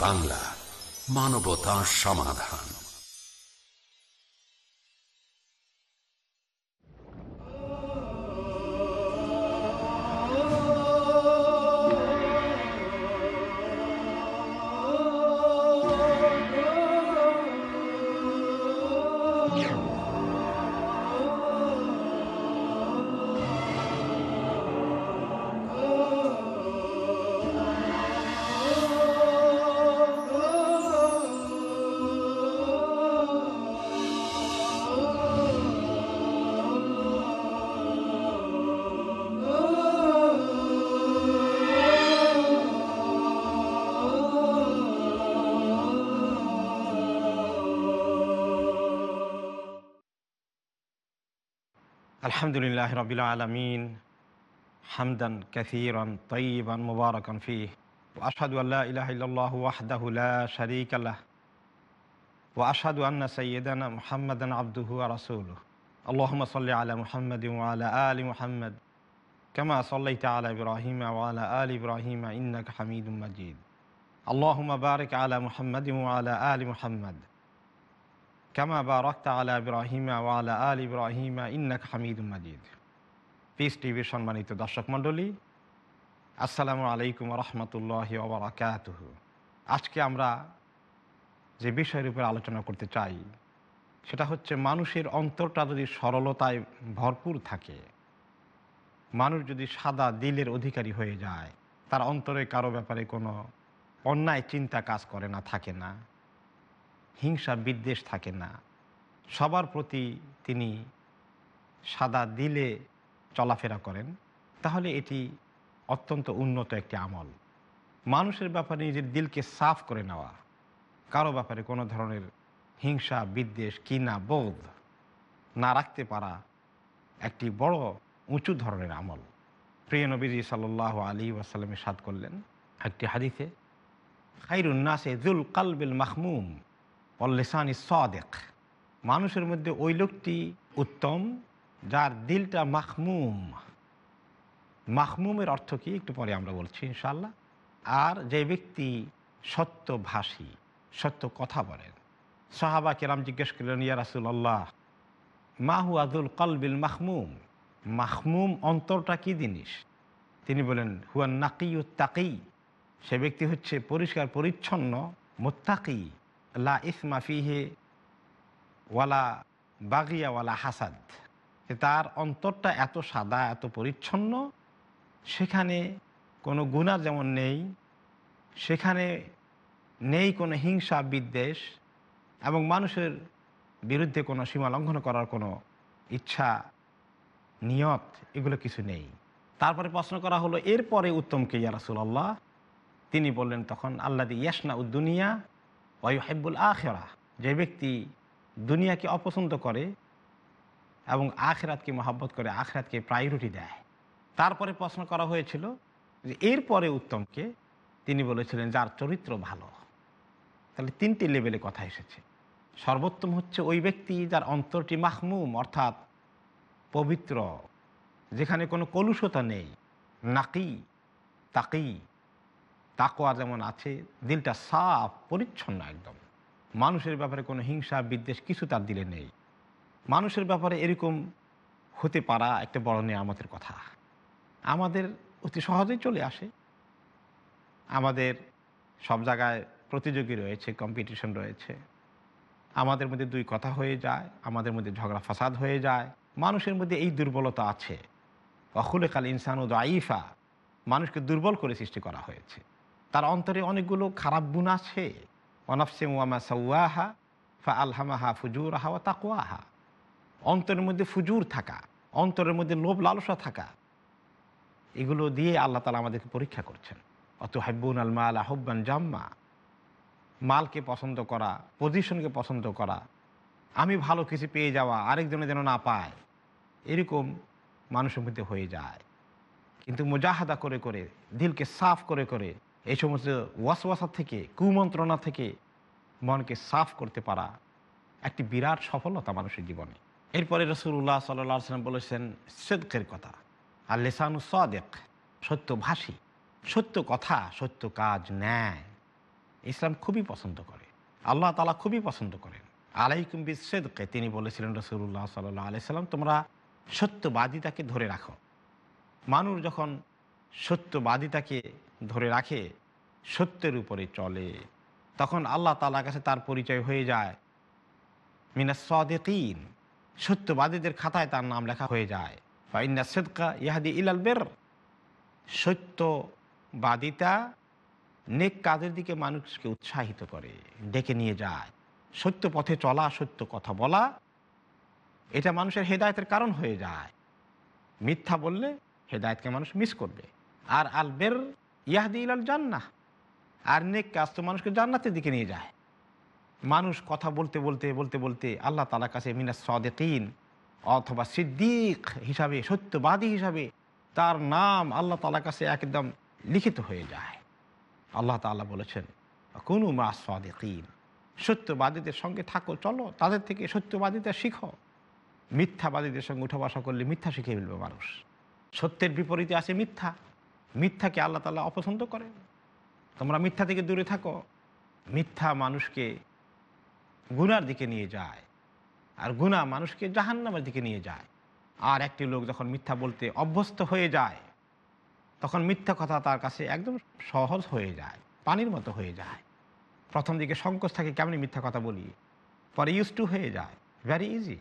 বাংলা মানবতা সমাধান। الحمد لله رب العالمين حمدا كثيرا طيبا مباركا فيه. وأشهد أن لا إله إلا الله وحده لا شريك له. وأشهد أن سيدنا محمدا عبده ورسوله. اللهم صل على محمد وعلى آل محمد كما صليت على إبراهيم وعلى آل إبراهيم إنك حميد مجيد. اللهم بارك على محمد وعلى آل محمد. বা রক্তা আলা ইব্রাহিমা ওয়ালা আল ইব্রাহিমা ইন্নাক হামিদ মাজিদ পিস টিভির সম্মানিত দর্শক মণ্ডলী, আসসালামু আলাইকুম রহমতুল্লাহ ওবরাকাত আজকে আমরা যে বিষয়ের উপর আলোচনা করতে চাই, সেটা হচ্ছে মানুষের অন্তরটা যদি সরলতায় ভরপুর থাকে, মানুষ যদি সাদা দিলের অধিকারী হয়ে যায়, তার অন্তরে কারও ব্যাপারে কোনো অন্যায় চিন্তা কাজ করে না, থাকে না। হিংসা বিদ্বেষ থাকে না। সবার প্রতি তিনি সাদা দিলে চলাফেরা করেন। তাহলে এটি অত্যন্ত উন্নত একটি আমল। মানুষের ব্যাপারে নিজের দিলকে সাফ করে নেওয়া, কারও ব্যাপারে কোনো ধরনের হিংসা, বিদ্বেষ কিনা বোধ না রাখতে পারা একটি বড় উঁচু ধরনের আমল। প্রিয় নবীজি সাল্লাহ আলী ওয়াসাল্লামের সাদ করলেন একটি হাদিসে খাইরুন্নাসে জুল কালবিল মাহমুম অল্লেসানি সদেক। মানুষের মধ্যে ওই লোকটি উত্তম, যার দিলটা মাহমুম মাহমুমের অর্থ কি? একটু পরে আমরা বলছি ইনশাল্লাহ আর যে ব্যক্তি সত্যভাষী, সত্য কথা বলেন। সাহাবা কেরাম জিজ্ঞেস করলেন, ইয়া রাসুল্লাহ মাহু আদুল কলবিল মাহমুম মাহমুম অন্তরটা কি জিনিস? তিনি বলেন হুয়ান নাকি তাকি। সে ব্যক্তি হচ্ছে পরিষ্কার, পরিচ্ছন্ন, মোত্তাকি। লা ইসমা ফিহে ওয়ালা বাগিয়া ওয়ালা হাসাদ। তার অন্তরটা এত সাদা, এত পরিচ্ছন্ন, সেখানে কোনো গুণা যেমন নেই, সেখানে নেই কোনো হিংসা বিদ্বেষ এবং মানুষের বিরুদ্ধে কোনো সীমা লঙ্ঘন করার কোনো ইচ্ছা, নিয়ত এগুলো কিছু নেই। তারপরে প্রশ্ন করা হলো, এরপরে উত্তম উত্তমকে ইয়ারাসুল্লাহ তিনি বললেন, তখন আল্লাহ ইয়াসনা উদ্দুনিয়া ওয়াইহেব্বুল আখেরা যে ব্যক্তি দুনিয়াকে অপছন্দ করে এবং আখেরাতকে মহাব্বত করে, আখেরাতকে প্রায়োরিটি দেয়। তারপরে প্রশ্ন করা হয়েছিল যে এরপরে উত্তমকে তিনি বলেছিলেন যার চরিত্র ভালো। তাহলে তিনটি লেভেলে কথা এসেছে। সর্বোত্তম হচ্ছে ওই ব্যক্তি যার অন্তরটি মাহমুম অর্থাৎ পবিত্র, যেখানে কোনো কলুষতা নেই, নাকি, তাকি তাকোয়া যেমন আছে দিলটা সাফ, পরিচ্ছন্ন একদম। মানুষের ব্যাপারে কোনো হিংসা, বিদ্বেষ কিছু তার দিলে নেই। মানুষের ব্যাপারে এরকম হতে পারা একটা বড় নিয়ামতের কথা। আমাদের অতি সহজেই চলে আসে। আমাদের সব জায়গায় প্রতিযোগী রয়েছে কম্পিটিশন রয়েছে। আমাদের মধ্যে দুই কথা হয়ে যায়, আমাদের মধ্যে ঝগড়া ফাসাদ হয়ে যায়। মানুষের মধ্যে এই দুর্বলতা আছে। অখুলে কাল ইনসান ও আইফা মানুষকে দুর্বল করে সৃষ্টি করা হয়েছে। তার অন্তরে অনেকগুলো খারাপ গুণ আছে। অনাফসে ওয়ামা সাউয়াহা ফা আলহামাহা ফুজুর আহা ও তাকুয়াহা অন্তরের মধ্যে ফুজুর থাকা, অন্তরের মধ্যে লোভ লালসা থাকা, এগুলো দিয়ে আল্লাহ তালা আমাদেরকে পরীক্ষা করছেন। অত হাব্বুন আল মাল আহব্বান জাম্মা, মালকে পছন্দ করা, পজিশনকে পছন্দ করা, আমি ভালো কিছু পেয়ে যাওয়া, আরেকজনে যেন না পায়, এরকম মানুষের মধ্যে হয়ে যায়। কিন্তু মুজাহাদা করে করে, দিলকে সাফ করে করে এই সমস্ত ওয়াসওয়াসা থেকে, কুমন্ত্রণা থেকে মনকে সাফ করতে পারা একটি বিরাট সফলতা মানুষের জীবনে। এরপরে রসুল্লাহ সাল্লাহ সাল্লাম বলেছেন, সেদকের কথা, আর লেসানু সদেক, সত্যভাষী, সত্য কথা, সত্য কাজ, ন্যায়। ইসলাম খুবই পছন্দ করে। আল্লাহ তালা খুবই পছন্দ করেন। আলাইকুম বিসেদকে, তিনি বলেছিলেন রসুল্লাহ সাল্লাহ আলি সাল্লাম তোমরা সত্যবাদিতাকে ধরে রাখো। মানুষ যখন সত্যবাদিতাকে ধরে রাখে, সত্যের উপরে চলে। তখন আল্লাহ তালার কাছে তার পরিচয় হয়ে যায়। মিনা সদেকিন, সত্যবাদীদের খাতায় তার নাম লেখা হয়ে যায়। ফাইন্না সেদকা ইহাদি ইলাল বের, সত্যবাদিতা নেক কাজের দিকে মানুষকে উৎসাহিত করে, ডেকে নিয়ে যায়। সত্য পথে চলা, সত্য কথা বলা, এটা মানুষের হেদায়তের কারণ হয়ে যায়। মিথ্যা বললে হেদায়তকে মানুষ মিস করবে। আর আল বের ইয়াহদি ইলাল জান্নাহ। আর নেক কাজ তো মানুষকে জান্নাতের দিকে নিয়ে যায়। মানুষ কথা বলতে বলতে বলতে বলতে আল্লাহ তালার কাছে মিনা সদেকিন অথবা সিদ্দিক হিসাবে, সত্যবাদী হিসাবে তার নাম আল্লাহ তালার কাছে একদম লিখিত হয়ে যায়। আল্লাহ তাআলা বলেছেন, কোনো মা সদেকিন। সত্যবাদীদের সঙ্গে থাকো, চলো। তাদের থেকে সত্যবাদিতা শিখো। মিথ্যাবাদীদের সঙ্গে উঠা বসা করলে মিথ্যা শিখে ফেলবে মানুষ। সত্যের বিপরীতে আছে মিথ্যা। মিথ্যাকে আল্লাহ তাআলা অপছন্দ করেন। তোমরা মিথ্যা থেকে দূরে থাকো। মিথ্যা মানুষকে গুনার দিকে নিয়ে যায় আর গুণা মানুষকে জাহান্নামের দিকে নিয়ে যায়। আর একটি লোক যখন মিথ্যা বলতে অভ্যস্ত হয়ে যায়, তখন মিথ্যা কথা তার কাছে একদম সহজ হয়ে যায়, পানির মতো হয়ে যায়। প্রথম দিকে সংকোচ থাকে, কেমনি মিথ্যা কথা বলি? পরে ইউজ টু হয়ে যায় ভ্যারি ইজি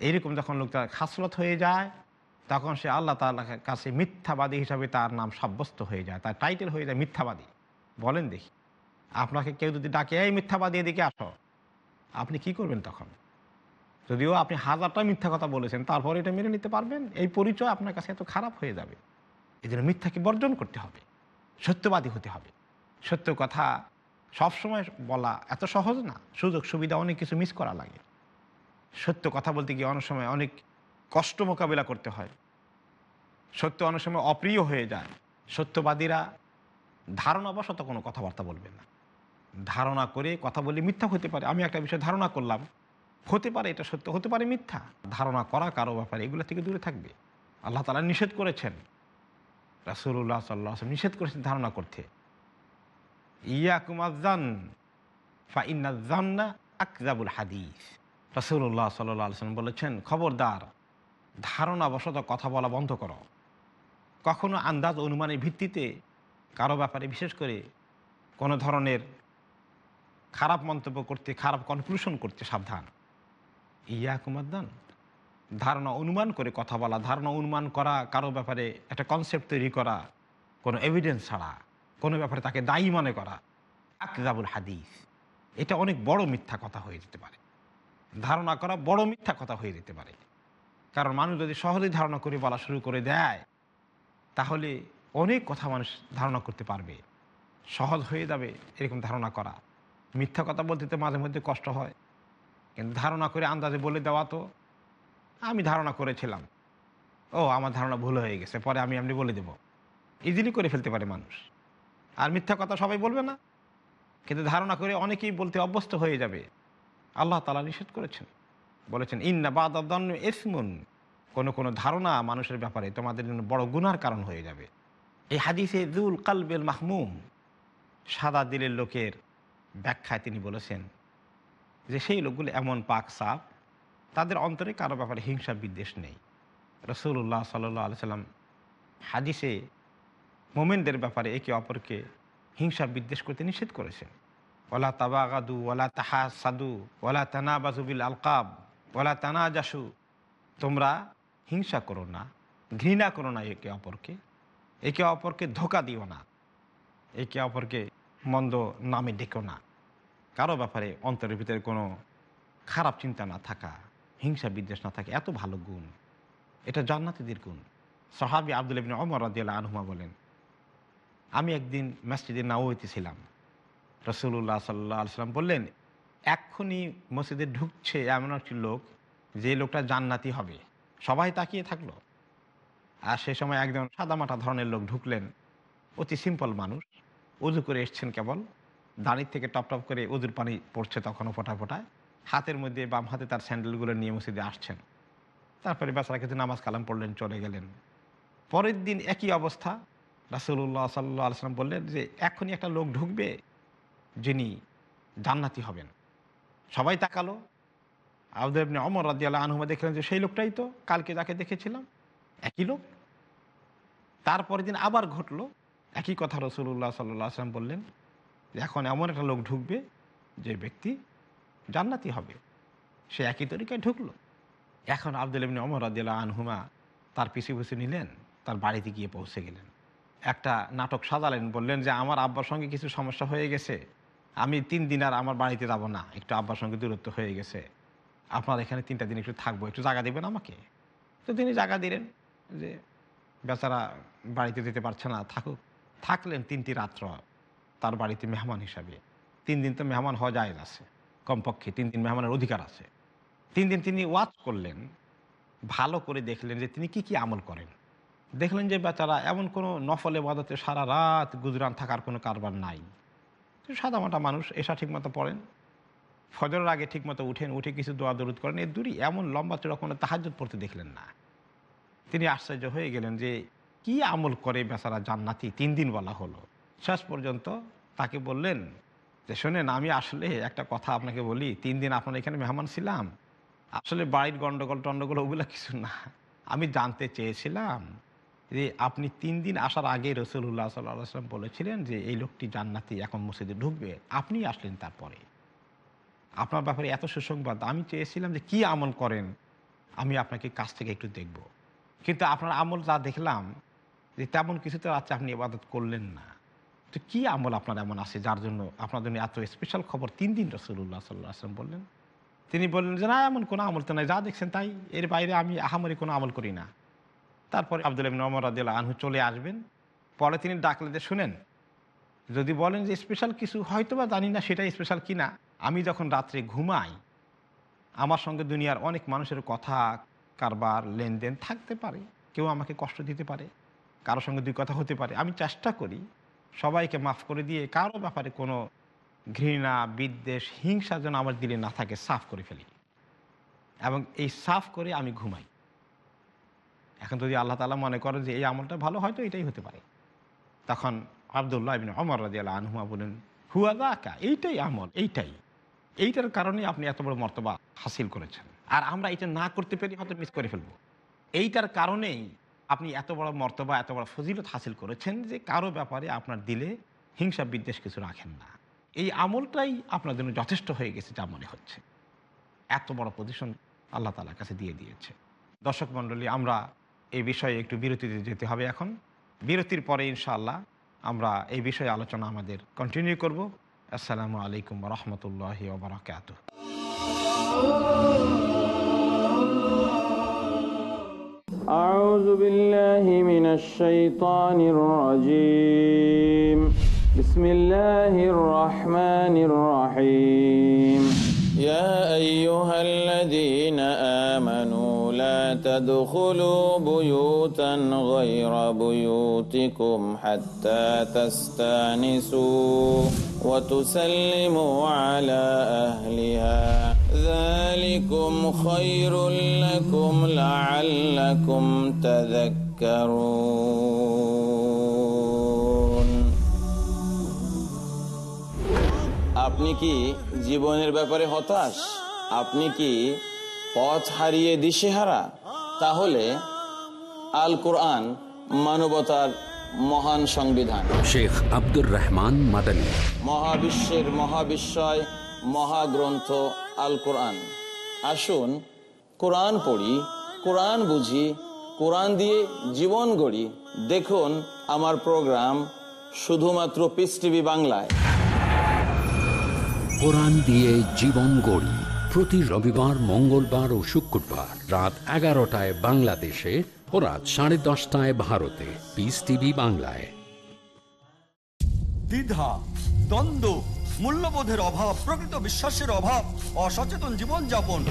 এইরকম যখন লোক তার খাসরত হয়ে যায় তখন সে আল্লাহ তাআলার কাছে মিথ্যাবাদী হিসাবে তার নাম সাব্যস্ত হয়ে যায়, তার টাইটেল হয়ে যায় মিথ্যাবাদী। বলেন দেখি, আপনাকে কেউ যদি ডাকে, এই মিথ্যাবাদী, এদিকে আসো। আপনি কি করবেন তখন? যদিও আপনি হাজারটা মিথ্যা কথা বলেছেন, তারপরে এটা মেনে নিতে পারবেন, এই পরিচয় আপনার কাছে এত খারাপ হয়ে যাবে। এই জন্য মিথ্যাকে বর্জন করতে হবে, সত্যবাদী হতে হবে। সত্য কথা সবসময় বলা এত সহজ না সুযোগ সুবিধা অনেক কিছু মিস করা লাগে। সত্য কথা বলতে গিয়ে অনেক সময় অনেক কষ্ট মোকাবিলা করতে হয়। সত্য অনেক সময় অপ্রিয় হয়ে যায়। সত্যবাদীরা ধারণাবশত কোনো কথাবার্তা বলবে না। ধারণা করে কথা বলে মিথ্যা হতে পারে। আমি একটা বিষয় ধারণা করলাম। হতে পারে এটা সত্য, হতে পারে মিথ্যা। ধারণা করা কারও ব্যাপারে এগুলো থেকে দূরে থাকবে। আল্লাহ তালা নিষেধ করেছেন। রাসুল্লাহ সাল্লাহ নিষেধ করেছেন ধারণা করতে। ইয়া কুমাজান ফা ইন্না আকজাবুল হাদিস। রাসুল্লাহ সাল্লাহ আলসালাম বলেছেন, খবরদার ধারণাবশত কথা বলা বন্ধ করো। কখনো আন্দাজ অনুমানের ভিত্তিতে কারও ব্যাপারে, বিশেষ করে কোনো ধরনের খারাপ মন্তব্য করতে, খারাপ কনক্লুশন করতে সাবধান। ইয়া কুমাদ্দান ধারণা অনুমান করে কথা বলা, ধারণা অনুমান করা, কারও ব্যাপারে একটা কনসেপ্ট তৈরি করা, কোনো এভিডেন্স ছাড়া, কোনো ব্যাপারে তাকে দায়ী মনে করা। আকজাবুল হাদিস। এটা অনেক বড় মিথ্যা কথা হয়ে যেতে পারে। ধারণা করা বড় মিথ্যা কথা হয়ে যেতে পারে। কারণ মানুষ যদি সহজেই ধারণা করে বলা শুরু করে দেয়, তাহলে অনেক কথা মানুষ ধারণা করতে পারবে। সহজ হয়ে যাবে এরকম ধারণা করা। মিথ্যা কথা বলতে তো মাঝে মধ্যে কষ্ট হয়। কিন্তু ধারণা করে আন্দাজে বলে দেওয়া তো আমি ধারণা করেছিলাম। ও, আমার ধারণা ভুল হয়ে গেছে, পরে আমি এমনি বলে দেব। ইজিলি করে ফেলতে পারে মানুষ। আর মিথ্যা কথা সবাই বলবে না। কিন্তু ধারণা করে অনেকেই বলতে অভ্যস্ত হয়ে যাবে। আল্লাহ তালা নিষেধ করেছেন। বলেছেন, ইন্না বাদান ইসমুন। কোনো কোনো ধারণা মানুষের ব্যাপারে তোমাদের জন্য বড় গুনার কারণ হয়ে যাবে। এই হাদিসে জুল কালবেল মাহমুম, সাদা দিলের লোকের ব্যাখ্যায় তিনি বলেছেন যে, সেই লোকগুলো এমন পাক সাপ, তাদের অন্তরে কারও ব্যাপারে হিংসা বিদ্বেষ নেই। রসুল্লাহ সাল্লাহ আলি সাল্লাম হাদিসে মোমেনদের ব্যাপারে একে অপরকে হিংসা বিদ্বেষ করতে নিষেধ করেছেন। ওলা তাবাগাদু ওলা তাহা সাদু ওলা তানাবাজুবিল আলকাব। ওলা তানাজাসু, তোমরা হিংসা করো না, ঘৃণা করো না একে অপরকে। একে অপরকে ধোকা দিও না। একে অপরকে মন্দ নামে ডেকো না। কারও ব্যাপারে অন্তরের ভিতরে কোনো খারাপ চিন্তা না থাকা, হিংসা বিদ্বেষ না থাকে, এত ভালো গুণ। এটা জান্নাতিদের গুণ। সাহাবি আব্দুল ইবিন অমর রাজিয়াল আনহুমা বলেন, আমি একদিন মসজিদে নাওয়াইতে ছিলাম। রসুল্লাহ সাল্লাহ সাল্লাম বললেন এক্ষুনি মসজিদে ঢুকছে এমন একটি লোক, যে লোকটা জান্নাতি হবে। সবাই তাকিয়ে থাকল। আর সে সময় একজন সাদামাটা ধরনের লোক ঢুকলেন। অতি সিম্পল মানুষ। উজু করে এসছেন কেবল। দাঁড়ির থেকে টপ টপ করে উজুর পানি পড়ছে তখনও ফোটা ফোটায় হাতের মধ্যে বাম হাতে তার স্যান্ডেলগুলো নিয়ে মসজিদে আসছেন। তারপরে বেচারা কিছু নামাজ কালাম পড়লেন, চলে গেলেন। পরের দিন একই অবস্থা। রাসুল্লাহ সাল্লাহ আলসালাম বললেন যে এখনই একটা লোক ঢুকবে, যিনি জান্নাতি হবেন। সবাই তাকালো। আবুদুল ইবনে অমর রাদিয়াল্লাহু আনহুমা দেখলেন যে সেই লোকটাই তো, কালকে যাকে দেখেছিলাম, একই লোক। তারপরের দিন আবার ঘটলো, একই কথা রসুল্লাহ সাল্লাহ আসলাম বললেন এখন এমন একটা লোক ঢুকবে যে ব্যক্তি জান্নাতি হবে। সে একই তরিকায় ঢুকলো। এখন আবদুল ইবনে অমর রাদিয়াল্লাহু আনহুমা তার পিছু পিছু নিলেন, তার বাড়িতে গিয়ে পৌঁছে গেলেন। একটা নাটক সাজালেন, বললেন যে আমার আব্বার সঙ্গে কিছু সমস্যা হয়ে গেছে। আমি তিন দিন আর আমার বাড়িতে যাব না। একটু আব্বার সঙ্গে দূরত্ব হয়ে গেছে। আপনার এখানে তিনটা দিন একটু থাকব। একটু জায়গা দেবেন আমাকে? তো তিনি জায়গা দিলেন যে, বেচারা বাড়িতে যেতে পারছে না, থাকুক। থাকলেন তিনটি রাত্র তার বাড়িতে মেহমান হিসাবে। তিন দিন তো মেহমান হওয়া যায় আছে কমপক্ষে তিন দিন মেহমানের অধিকার আছে। তিন দিন তিনি ওয়াচ করলেন, ভালো করে দেখলেন যে তিনি কি কি আমল করেন। দেখলেন যে বেচারা এমন কোনো নফল এবাদতে সারা রাত গুজরান থাকার কোনো কারবার নাই। সাদামাটা মানুষ এসা ঠিকমতো পড়েন, ফজরের আগে ঠিকমতো উঠেন, উঠে কিছু দোয়া দরুদ করেন। এর দূরই এমন লম্বা চড়া কোনো তাহাজ্জুদ পড়তে দেখলেন না। তিনি আশ্চর্য হয়ে গেলেন যে, কি আমল করে বেচারা জান্নাতি তিন দিন বলা হলো। শেষ পর্যন্ত তাকে বললেন যে, শোনেন, আমি আসলে একটা কথা আপনাকে বলি। তিন দিন আপনার এখানে মেহমান ছিলাম। আসলে বাড়ির গন্ডগোল টন্ডগোল ওগুলো কিছু না। আমি জানতে চেয়েছিলাম যে আপনি তিন দিন আসার আগে রসুল্লাহ সাল্লাম বলেছিলেন যে এই লোকটি জান্নাতি, এখন মসজিদে ঢুকবে। আপনি আসলেন তারপরে। আপনার ব্যাপারে এত সুসংবাদ, আমি চেয়েছিলাম যে কি আমল করেন, আমি আপনাকে কাছ থেকে একটু দেখব। কিন্তু আপনার আমল যা দেখলাম, যে তেমন কিছুতে আছে আপনি ইবাদত করলেন না। তো কী আমল আপনার এমন আছে, যার জন্য আপনার জন্য এত স্পেশাল খবর তিন দিন রসুল্লাহ সাল্লাহ আসলাম বললেন? তিনি বললেন যে না, এমন কোনো আমল তো নাই, যা দেখছেন তাই। এর বাইরে আমি আহামরি কোনো আমল করি না। তারপরে আবদুল ইবিন ওমর রাদিল্লা আনহু চলে আসবেন। পরে তিনি ডাকলেন যে শুনেন, যদি বলেন যে স্পেশাল কিছু হয়তো বা জানি না সেটা স্পেশাল কি না আমি যখন রাত্রে ঘুমাই, আমার সঙ্গে দুনিয়ার অনেক মানুষের কথা, কারবার, লেনদেন থাকতে পারে, কেউ আমাকে কষ্ট দিতে পারে, কারোর সঙ্গে দুই কথা হতে পারে, আমি চেষ্টা করি সবাইকে মাফ করে দিয়ে কারও ব্যাপারে কোনো ঘৃণা, বিদ্বেষ, হিংসা যেন আমার দিলে না থাকে, সাফ করে ফেলি। এবং এই সাফ করে আমি ঘুমাই। এখন যদি আল্লাহ তালা মনে করেন যে এই আমলটা ভালো, হয়তো এটাই হতে পারে। তখন আবদুল্লাহ ইবিন অমর রাজি আল্লাহ আনহুমা বলেন, হুয়া দাকা এইটাই আমল, এইটাই। এইটার কারণে আপনি এত বড় মর্তবা হাসিল করেছেন। আর আমরা এটা না করতে পেরে হয়তো মিস করে ফেলব। এইটার কারণেই আপনি এত বড় মর্তবা, এত বড় ফজিলত হাসিল করেছেন যে কারও ব্যাপারে আপনার দিলে হিংসা বিদ্বেষ কিছু রাখেন না। এই আমলটাই আপনার জন্য যথেষ্ট হয়ে গেছে যা মনে হচ্ছে। এত বড় পজিশন আল্লাহ তালার কাছে দিয়ে দিয়েছে। দর্শক মণ্ডলী, আমরা এই বিষয়ে একটু বিরতিতে যেতে হবে এখন বিরতির পরে ইনশাআল্লাহ আমরা এই বিষয়ে আলোচনা আমাদের কন্টিনিউ করব আসসালামু আলাইকুম রহমতুল্লাহ ওবরাকাত أعوذ بالله من الشيطان الرجيم بسم الله الرحمن الرحيم يا أيها الذين آمنوا لا تدخلوا بيوتا غير بيوتكم حتى تستانسوا وتسلموا على أهلها ذلكم خير لكم لعلكم تذكرون আপনি কি জীবনের ব্যাপারে হতাশ আপনি কি পথ হারিয়ে দিশেহারা তাহলে আল কোরআন মানবতার মহান সংবিধান। শেখ আব্দুর রহমান মাদানী। মহাবিশ্বের মহাবিস্ময় মহাগ্রন্থ আল কোরআন আসুন কোরআন পড়ি কোরআন বুঝি কোরআন দিয়ে জীবন গড়ি। দেখুন আমার প্রোগ্রাম শুধুমাত্র পিস টিভি বাংলায়। কোরআন দিয়ে জীবন গড়ি। প্রতি রবিবার, মঙ্গলবার ও শুক্রবার রাত এগারোটায় বাংলাদেশে ও রাত সাড়ে দশটায় ভারতে। পিস টিভি বাংলায়। দ্বিধা, দ্বন্দ্ব, মূল্যবোধের অভাব, প্রকৃত বিশ্বাসের অভাব, অসচেতন জীবনযাপন।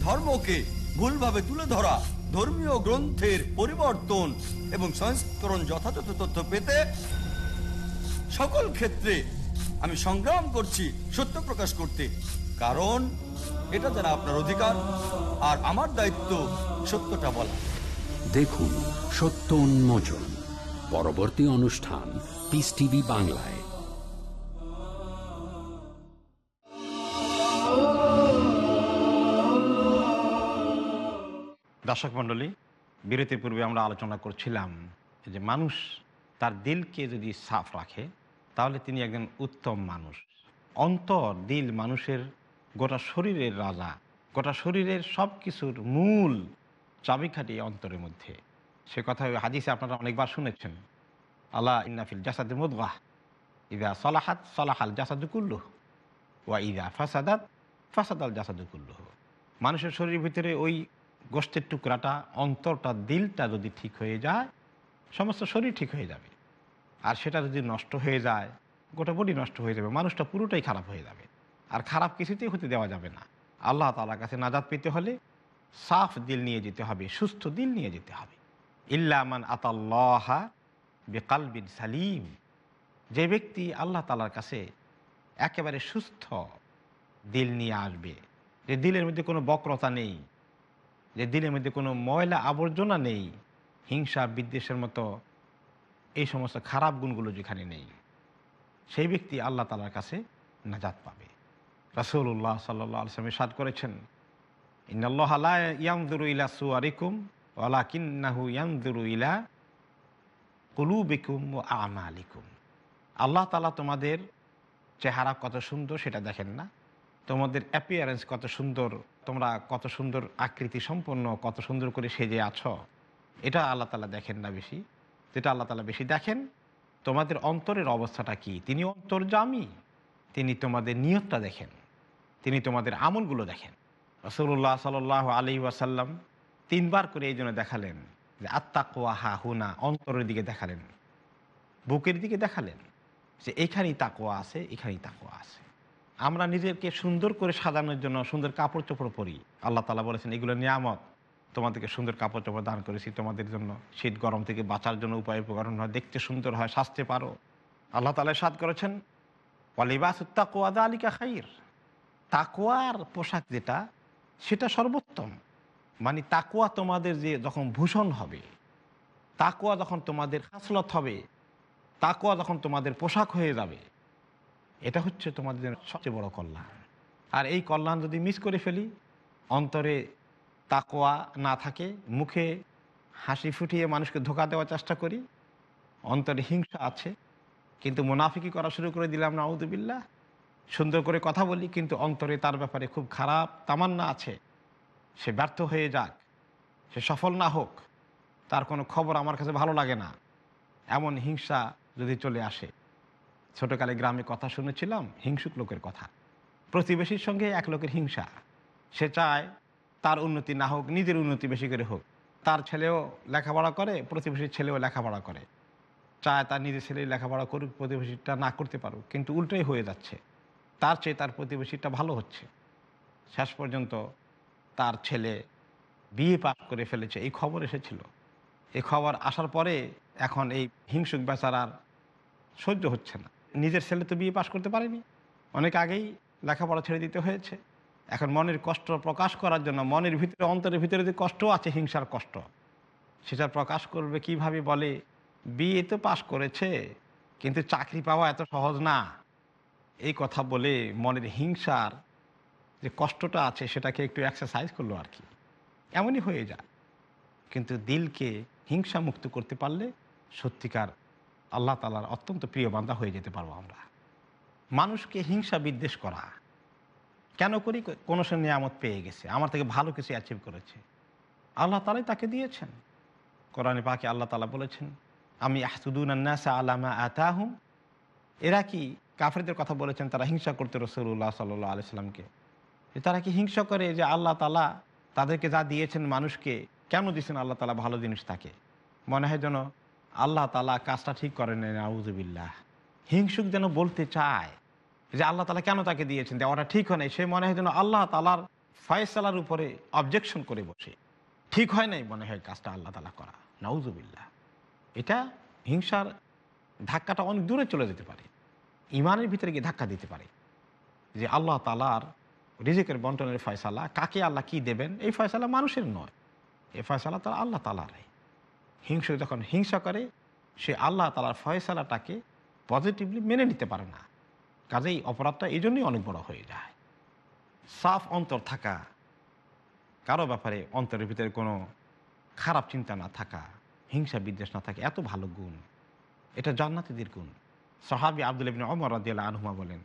ধর্মকে ভুলভাবে তুলে ধরা, ধর্মীয় গ্রন্থের পরিবর্তন এবং সংস্করণ যথাযথ তথ্য পেতে সকল ক্ষেত্রে আমি সংগ্রাম করছি সত্য প্রকাশ করতে। কারণ এটা যারা আপনার অধিকার আর আমার দায়িত্ব সত্যটা বলা। দেখুন সত্য উন্মোচন পরবর্তী অনুষ্ঠান পিস টিভি বাংলায়। দর্শক মণ্ডলী বিরতির পূর্বে আমরা আলোচনা করছিলাম যে মানুষ তার দিলকে যদি সাফ রাখে তাহলে তিনি একজন উত্তম মানুষ। অন্তর, দিল মানুষের গোটা শরীরের রাজা, গোটা শরীরের সব কিছুর মূল চাবিকাঠি অন্তরের মধ্যে। সে কথা হাদিসে আপনারা অনেকবার শুনেছেন। আল্লাহ ইন্নাফিল জাসাদে মুদগাহ ইদা সলাহাত সলাহাল জাসাদুকুল্লু ওয়া ইদা ফাসাদাত ফাসাদাল জাসাদুকুল্লুহ মানুষের শরীরের ভিতরে ওই গোষ্ঠের টুকরাটা, অন্তরটা, দিলটা যদি ঠিক হয়ে যায়, সমস্ত শরীর ঠিক হয়ে যাবে। আর সেটা যদি নষ্ট হয়ে যায়, গোটা বডি নষ্ট হয়ে যাবে, মানুষটা পুরোটাই খারাপ হয়ে যাবে। আর খারাপ কিছুতেই হতে দেওয়া যাবে না। আল্লাহ তালার কাছে নাজাদ পেতে হলে সাফ দিল নিয়ে যেতে হবে, সুস্থ দিল নিয়ে যেতে হবে। ইল্লামান আতাল্লাহা বেকালবিন সালিম। যে ব্যক্তি আল্লাহ তালার কাছে একেবারে সুস্থ দিল নিয়ে আসবে, যে দিলের মধ্যে কোনো বক্রতা নেই, যে দিলের মধ্যে কোনো ময়লা আবর্জনা নেই, হিংসা বিদ্বেষের মতো এই সমস্ত খারাপ গুণগুলো যেখানে নেই, সেই ব্যক্তি আল্লাহ তালার কাছে নাজাত পাবে। রাসুল্লাহ সাল্লাহ সাদ করেছেন ইয়ামদুরু ইলা কিন্নাহু ইয়ামদুরু ইলা ও আল্লাহ তালা তোমাদের চেহারা কত সুন্দর সেটা দেখেন না। তোমাদের অ্যাপিয়ারেন্স কত সুন্দর, তোমরা কত সুন্দর আকৃতি সম্পন্ন, কত সুন্দর করে সেজে আছো, এটা আল্লাহ তালা দেখেন না বেশি। যেটা আল্লাহ তালা বেশি দেখেন, তোমাদের অন্তরের অবস্থাটা কি? তিনি অন্তর্জামী তিনি তোমাদের নিয়তটা দেখেন, তিনি তোমাদের আমলগুলো দেখেন। রসুল্লাহ সাল আলী ওয়াসাল্লাম তিনবার করে এই জন্য দেখালেন যে আত্মা কোয়া হা হুনা, অন্তরের দিকে দেখালেন, বুকের দিকে দেখালেন যে এখানেই তাকোয়া আছে, এখানেই তাকোয়া আছে। আমরা নিজেকে সুন্দর করে সাজানোর জন্য সুন্দর কাপড় চোপড় পরি। আল্লাহ তালা বলেছেন, এগুলো নিয়ামত। তোমাদেরকে সুন্দর কাপড় চোপড় দান করেছি তোমাদের জন্য। শীত গরম থেকে বাঁচার জন্য উপায় উপকরণ হয়, দেখতে সুন্দর হয়, সাজতে পারো। আল্লাহ তালা সাদ করেছেন অলিবাস তাকোয়া আলিকা খাইর। তাকোয়ার পোশাক যেটা, সেটা সর্বোত্তম। মানে তাকুয়া তোমাদের যে যখন ভূষণ হবে তাকুয়া যখন তোমাদের হাসলত হবে তাকুয়া যখন তোমাদের পোশাক হয়ে যাবে, এটা হচ্ছে তোমাদের সবচেয়ে বড় কল্যাণ। আর এই কল্যাণ যদি মিস করে ফেলি, অন্তরে তাকোয়া না থাকে, মুখে হাসি ফুটিয়ে মানুষকে ধোকা দেওয়ার চেষ্টা করি, অন্তরে হিংসা আছে, কিন্তু মুনাফিকি করা শুরু করে দিলাম না আউদুবিল্লা সুন্দর করে কথা বলি, কিন্তু অন্তরে তার ব্যাপারে খুব খারাপ তামান্না আছে। সে ব্যর্থ হয়ে যাক, সে সফল না হোক, তার কোনো খবর আমার কাছে ভালো লাগে না। এমন হিংসা যদি চলে আসে। ছোটোকালে গ্রামে কথা শুনেছিলাম, হিংসুক লোকের কথা। প্রতিবেশীর সঙ্গে এক লোকের হিংসা। সে চায় তার উন্নতি না হোক, নিজের উন্নতি বেশি করে হোক। তার ছেলেও লেখাপড়া করে, প্রতিবেশীর ছেলেও লেখাপড়া করে। চায় তার নিজের ছেলে লেখাপড়া করুক প্রতিবেশীটা না করতে পারুক, কিন্তু উল্টোই হয়ে যাচ্ছে। তার চেয়ে তার প্রতিবেশীটা ভালো হচ্ছে। শেষ পর্যন্ত তার ছেলে বিয়ে পাস করে ফেলেছে, এই খবর এসেছিল। এই খবর আসার পরে এখন এই হিংসুক বেচার আর সহ্য হচ্ছে না। নিজের ছেলে তো বিয়ে পাস করতে পারেনি। অনেক আগেই লেখাপড়া ছেড়ে দিতে হয়েছে। এখন মনের কষ্ট প্রকাশ করার জন্য, মনের ভিতরে, অন্তরের ভিতরে যে কষ্ট আছে, হিংসার কষ্ট, সেটা প্রকাশ করবে কীভাবে বলে, বিয়ে তো পাশ করেছে, কিন্তু চাকরি পাওয়া এত সহজ না। এই কথা বলে মনের হিংসার যে কষ্টটা আছে, সেটাকে একটু এক্সারসাইজ করল আর কি। এমনই হয়ে যায়। কিন্তু দিলকে হিংসা মুক্ত করতে পারলে সত্যিকার আল্লাহ তালার অত্যন্ত প্রিয় বান্ধা হয়ে যেতে পারব আমরা। মানুষকে হিংসা বিদ্বেষ করা কেন করি? কোনো সে নিয়ামত পেয়ে গেছে। আমার থেকে ভালো কিছু অ্যাচিভ করেছে। আল্লাহ তালাই তাকে দিয়েছেন। কোরআনে পাকে আল্লাহ তালা বলেছেন, আমি আহসুদুন্নাসা আলামা আতাহুম। এরা কি কাফেরদের কথা বলেছেন? তারা হিংসা করতে রসুল্লাহ সাল্লাহ আলিয়াল্লামকে তারা কি হিংসা করে যে আল্লাহ তালা তাদেরকে যা দিয়েছেন মানুষকে কেন দিয়েছেন? আল্লাহ তালা ভালো জিনিস তাকে। মনে হয় যেন আল্লাহ তালা কাজটা ঠিক করেন আউজুবিল্লাহ হিংসুক যেন বলতে চায় যে আল্লাহ তালা কেন তাকে দিয়েছেন? দেওয়াটা ঠিক হয় নাই। সে মনে হয় যেন আল্লাহ তালার ফয়সালার উপরে অবজেকশন করে বসে। ঠিক হয় নাই মনে হয় কাজটা আল্লাহ তালা করা। নাউজুবিল্লাহ। এটা হিংসার ধাক্কাটা অনেক দূরে চলে যেতে পারে। ইমানের ভিতরে গিয়ে ধাক্কা দিতে পারে। যে আল্লাহ তালার রিজিকের বন্টনের ফয়সালা, কাকে আল্লাহ কি দেবেন? এই ফয়সালা মানুষের নয়। এই ফয়সালা তারা আল্লাহ তালার হিংসা যখন হিংসা করে, সে আল্লাহ তালার ফয়সালাটাকে পজিটিভলি মেনে নিতে পারে না। কাজেই অপরাধটা এই জন্যই অনেক বড় হয়ে যায়। সাফ অন্তর থাকা, কারও ব্যাপারে অন্তরের ভিতরে কোনো খারাপ চিন্তা না থাকা, হিংসা বিদ্বেষ না থাকে, এত ভালো গুণ। এটা জান্নাতিদের গুণ। সাহাবি আব্দুল ইবিন অমর রাদিয়াল্লাহু আনহুমা বলেন,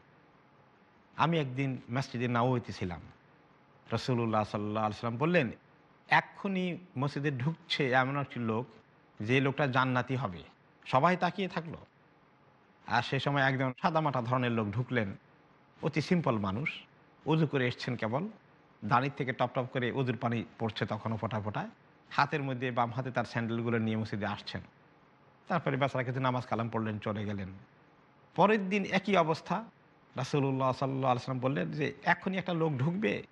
আমি একদিন মসজিদে নাওয়াইতে ছিলাম। রসুল্লাহ সাল্লাহ সাল্লাম বললেন, এক্ষুনি মসজিদে ঢুকছে এমন একটি লোক, যে লোকটা জান্নাতি হবে। সবাই তাকিয়ে থাকল। আর সে সময় একজন সাদামাটা ধরনের লোক ঢুকলেন। অতি সিম্পল মানুষ। উজু করে এসছেন কেবল। দাঁড়ির থেকে টপ টপ করে উজুর পানি পড়ছে তখনও ফোটা ফোটায় হাতের মধ্যে বাম হাতে তার স্যান্ডেলগুলো নিয়ে মসজিদে আসছেন। তারপরে বেচারা কিছু নামাজ কালাম পড়লেন, চলে গেলেন। পরের দিন একই অবস্থা। রাসুল্লাহ সাল্লাহ আলসালাম বললেন যে, এখনই একটা লোক ঢুকবে,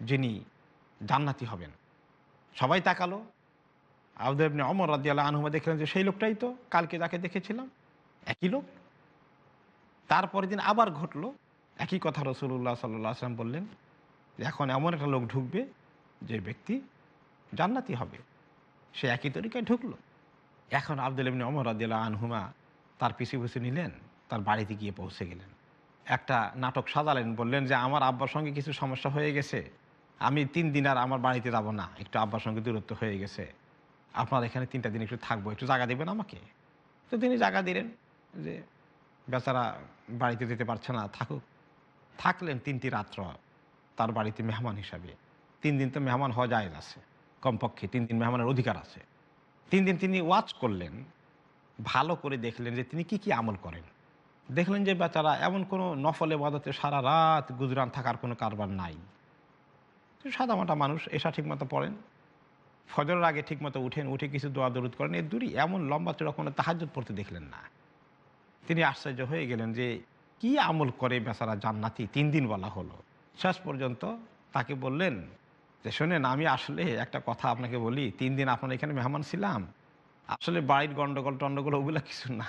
যিনি জান্নাতি হবেন। সবাই তাকালো। আবুদুবনে অমর রাদিয়াল্লাহ আনহুমা দেখলেন যে, সেই লোকটাই তো, কালকে যাকে দেখেছিলাম, একই লোক। তারপরের দিন আবার ঘটলো। একই কথা রসুল্লাহ সাল্লাহ আসলাম বললেন এখন এমন একটা লোক ঢুকবে যে ব্যক্তি জান্নাতি হবে। সে একই তরিকায় ঢুকলো। এখন আব্দুল ইবনে অমর রাদিয়াল্লাহ আনহুমা তার পিছু পিছু নিলেন, তার বাড়িতে গিয়ে পৌঁছে গেলেন। একটা নাটক সাজালেন, বললেন যে, আমার আব্বার সঙ্গে কিছু সমস্যা হয়ে গেছে। আমি তিন দিন আর আমার বাড়িতে যাব না। একটু আব্বার সঙ্গে দূরত্ব হয়ে গেছে। আপনার এখানে তিনটা দিন একটু থাকব। একটু জায়গা দেবেন আমাকে? তো তিনি জায়গা দিলেন যে বেচারা বাড়িতে যেতে পারছে না, থাকুক। থাকলেন তিনটি রাত্র তার বাড়িতে মেহমান হিসাবে। তিন দিন তো মেহমান হওয়া যায় আছে কমপক্ষে তিন দিন মেহমানের অধিকার আছে। তিন দিন তিনি ওয়াচ করলেন, ভালো করে দেখলেন যে তিনি কি কি আমল করেন। দেখলেন যে বেচারা এমন কোনো নফলে বাদতে সারা রাত গুজরান থাকার কোনো কারবার নাই। সাদামাটা মানুষ এসা ঠিকমতো পড়েন, ফজরের আগে ঠিকমতো উঠেন, উঠে কিছু দোয়া দরুদ করেন এর দূরই এমন লম্বা চড়া কোনো তাহাজত পড়তে দেখলেন না। তিনি আশ্চর্য হয়ে গেলেন যে কি আমল করে বেচারা জান্নাতি? তিন দিন বলা হলো। শেষ পর্যন্ত তাকে বললেন, যে শোনেন, আমি আসলে একটা কথা আপনাকে বলি। তিন দিন আপনার এখানে মেহমান ছিলাম। আসলে বাড়ির গন্ডগোল, টন্ডগোল ওগুলো কিছু না।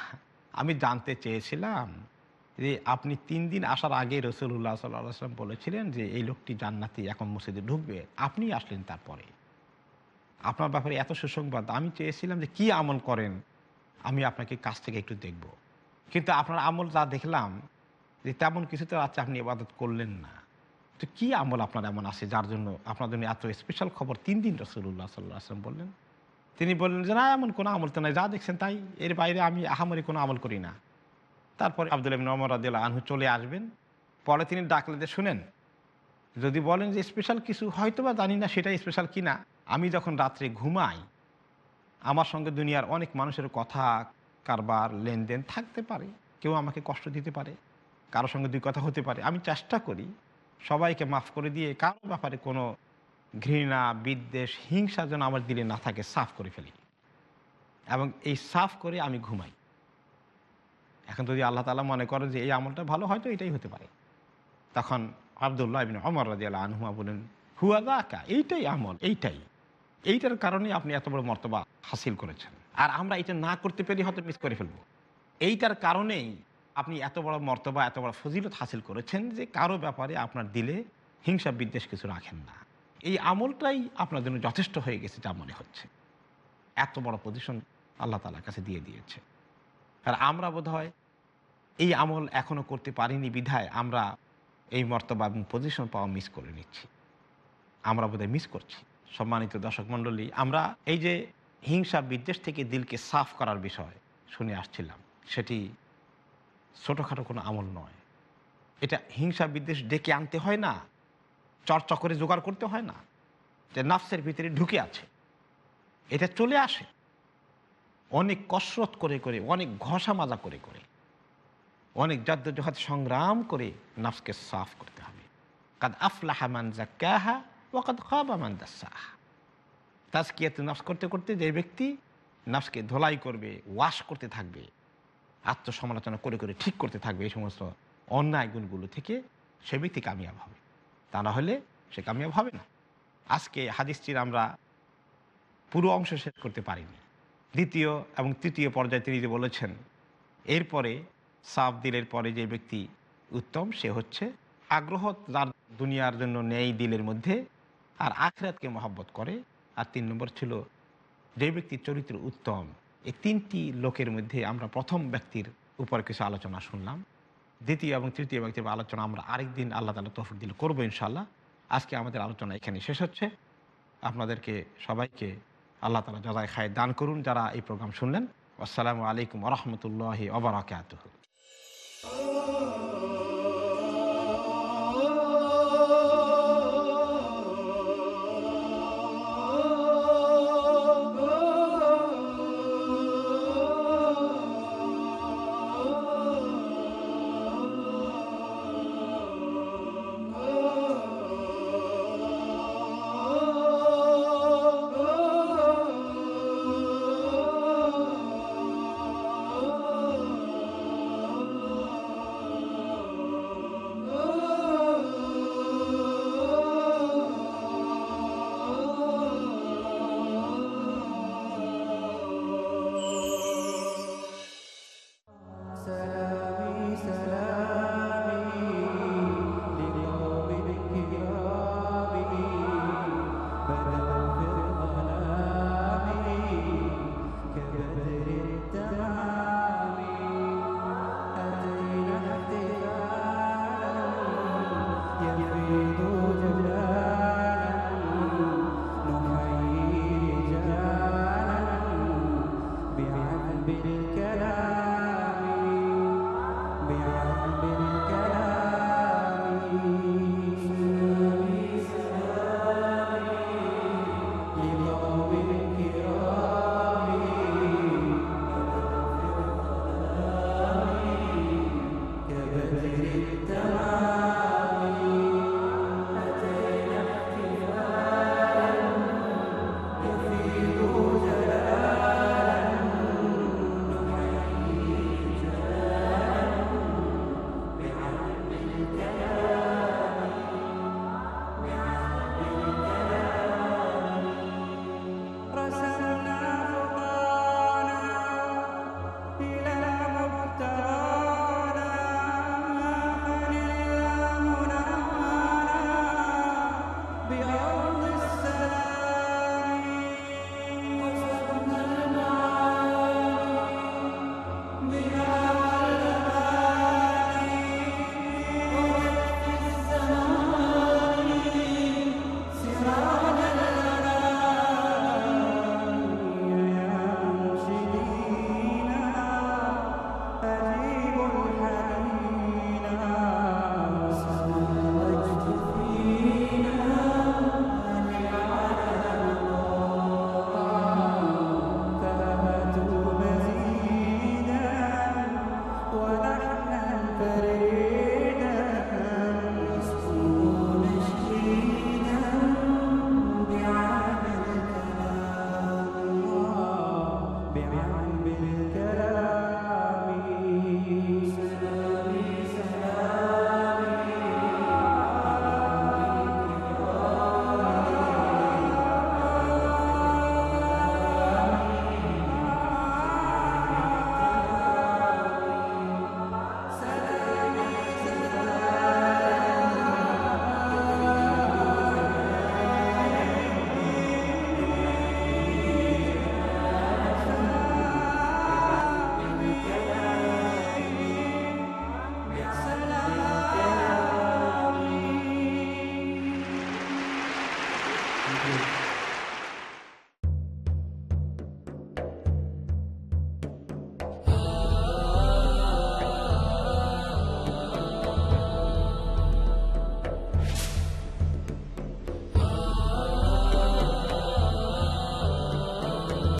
আমি জানতে চেয়েছিলাম যে আপনি তিন দিন আসার আগে রসুল্লাহ সাল্লাম বলেছিলেন যে এই লোকটি জান্নাতি, এখন মসজিদে ঢুকবে। আপনি আসলেন তারপরে। আপনার ব্যাপারে এত সুসংবাদ। আমি চেয়েছিলাম যে কি আমল করেন? আমি আপনাকে কাছ থেকে একটু দেখব। কিন্তু আপনার আমল যা দেখলাম, যে তেমন কিছুতে আছে আপনি ইবাদত করলেন না। তো কী আমল আপনার এমন আছে যার জন্য আপনার জন্য এত স্পেশাল খবর? তিন দিন রসুল্লাহ সাল্লাহ আসলাম বললেন। তিনি বললেন যে, না, এমন কোনো আমল তো নাই, যা দেখছেন তাই। এর বাইরে আমি আহামরি কোনো আমল করি না। তারপরে আব্দুল ওমর রাদিল্লা আনহু চলে আসবেন। পরে তিনি ডাকলে যে, শুনেন, যদি বলেন যে স্পেশাল কিছু হয়তো বা জানি না সেটা স্পেশাল কি না আমি যখন রাত্রে ঘুমাই, আমার সঙ্গে দুনিয়ার অনেক মানুষের কথা কারবার, লেনদেন থাকতে পারে, কেউ আমাকে কষ্ট দিতে পারে কারোর সঙ্গে দুই কথা হতে পারে। আমি চেষ্টা করি সবাইকে মাফ করে দিয়ে কারও ব্যাপারে কোনো ঘৃণা, বিদ্বেষ, হিংসা যেন আমার দিলে না থাকে, সাফ করে ফেলি। এবং এই সাফ করে আমি ঘুমাই। এখন যদি আল্লাহ তালা মনে করেন যে এই আমলটা ভালো, হয়তো এটাই হতে পারে। তখন আবদুল্লাহ ইবিন অমর রাজিয়াল আনহুমা বলেন, হুয়া দাকা এইটাই আমল, এইটাই। এইটার কারণে আপনি এত বড় মর্তবা হাসিল করেছেন। আর আমরা এটা না করতে পেরে হয়তো মিস করে ফেলব। এইটার কারণেই আপনি এত বড় মর্তবা, এত বড় ফজিলত হাসিল করেছেন যে কারও ব্যাপারে আপনার দিলে হিংসা বিদ্বেষ কিছু রাখেন না। এই আমলটাই আপনার জন্য যথেষ্ট হয়ে গেছে যা মনে হচ্ছে। এত বড় পজিশন আল্লাহ তালার কাছে দিয়ে দিয়েছে। আর আমরা বোধ হয় এই আমল এখনও করতে পারিনি বিধায় আমরা এই মর্তবা এবং পজিশন পাওয়া মিস করে নিচ্ছি। আমরা বোধহয় মিস করছি। সম্মানিত দর্শক মণ্ডলী, আমরা এই যে হিংসা বিদ্বেষ থেকে দিলকে সাফ করার বিষয় শুনে আসছিলাম। সেটি ছোটোখাটো কোনো আমল নয়। এটা হিংসা বিদ্বেষ ডেকে আনতে হয় না চর্চা করে জোগাড় করতে হয় না, যে নাফসের ভিতরে ঢুকে আছে। এটা চলে আসে। অনেক কসরত করে করে, অনেক ঘষা মাজা করে করে, অনেক জাদ্দজহাত সংগ্রাম করে নাফসকে সাফ করতে হবে। কাদ আফলাহা মান জাক্কাহা ওয়াকাদ খাবা মান দাসাহা। তাজকিয়াত নাফস করতে করতে যে ব্যক্তি নাফসকে ধোলাই করবে, ওয়াশ করতে থাকবে, আত্মসমালোচনা করে করে ঠিক করতে থাকবে, এই সমস্ত অন্যায় গুণগুলো থেকে সে ব্যক্তি কামিয়াব হবে। তা না হলে সে কামিয়াব হবে না। আজকে হাদিসটির আমরা পুরো অংশ শেষ করতে পারিনি। দ্বিতীয় এবং তৃতীয় পর্যায়ে তিনি যে বলেছেন, এরপরে সাফ দিলের পরে যে ব্যক্তি উত্তম, সে হচ্ছে আগ্রহ যার দুনিয়ার জন্য নেই দিলের মধ্যে, আর আখরাতকে মহাব্বত করে আর তিন নম্বর ছিল যে ব্যক্তির চরিত্র উত্তম, এই তিনটি লোকের মধ্যে আমরা প্রথম ব্যক্তির উপর কিছু আলোচনা শুনলাম। দ্বিতীয় এবং তৃতীয় ব্যক্তির আলোচনা আমরা আরেকদিন আল্লাহ তালা তফিক দিলে করব ইনশাল্লাহ আজকে আমাদের আলোচনা এখানে শেষ হচ্ছে। আপনাদেরকে সবাইকে আল্লাহ তালা যাজায় খায় দান করুন যারা এই প্রোগ্রাম শুনলেন। আসসালামু আলাইকুম রহমতুল্লাহ ওবরাকাত